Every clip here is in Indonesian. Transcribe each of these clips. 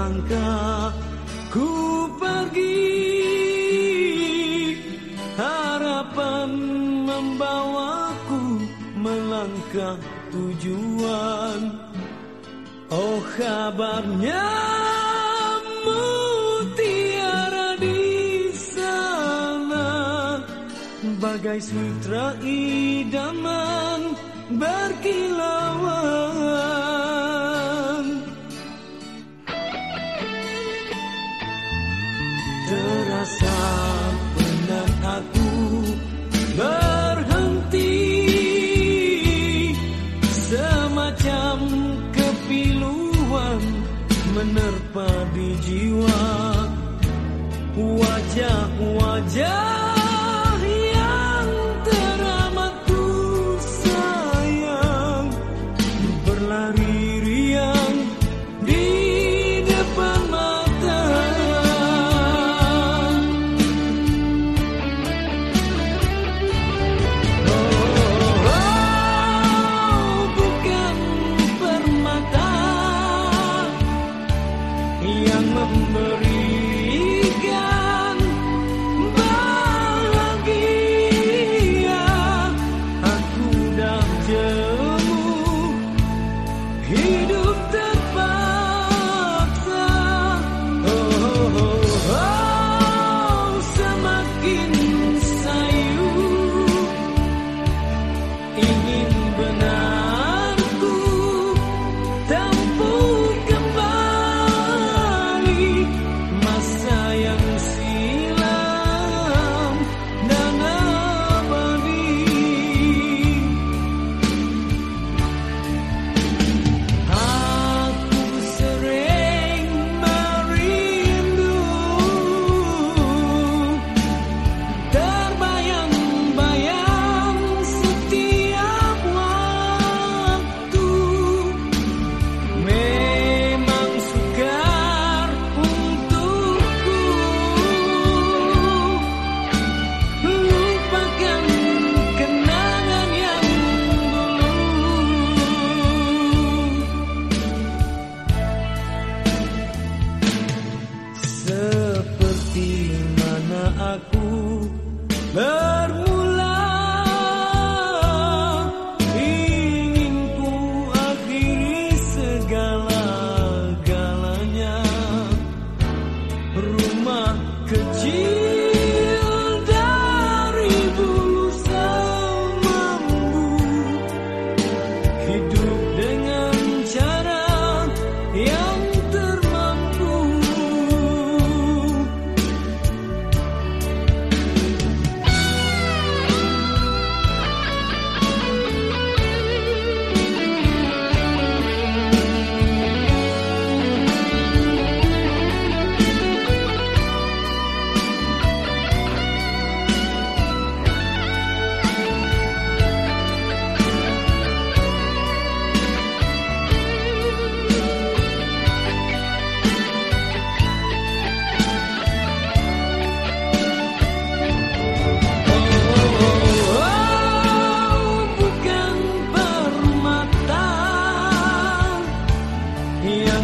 langkah ku pergi Harapan membawaku melangkah tujuan. Oh kabarnya mutiara di sana Bagai sutra idaman berkilauan. Just 可记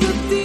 to do.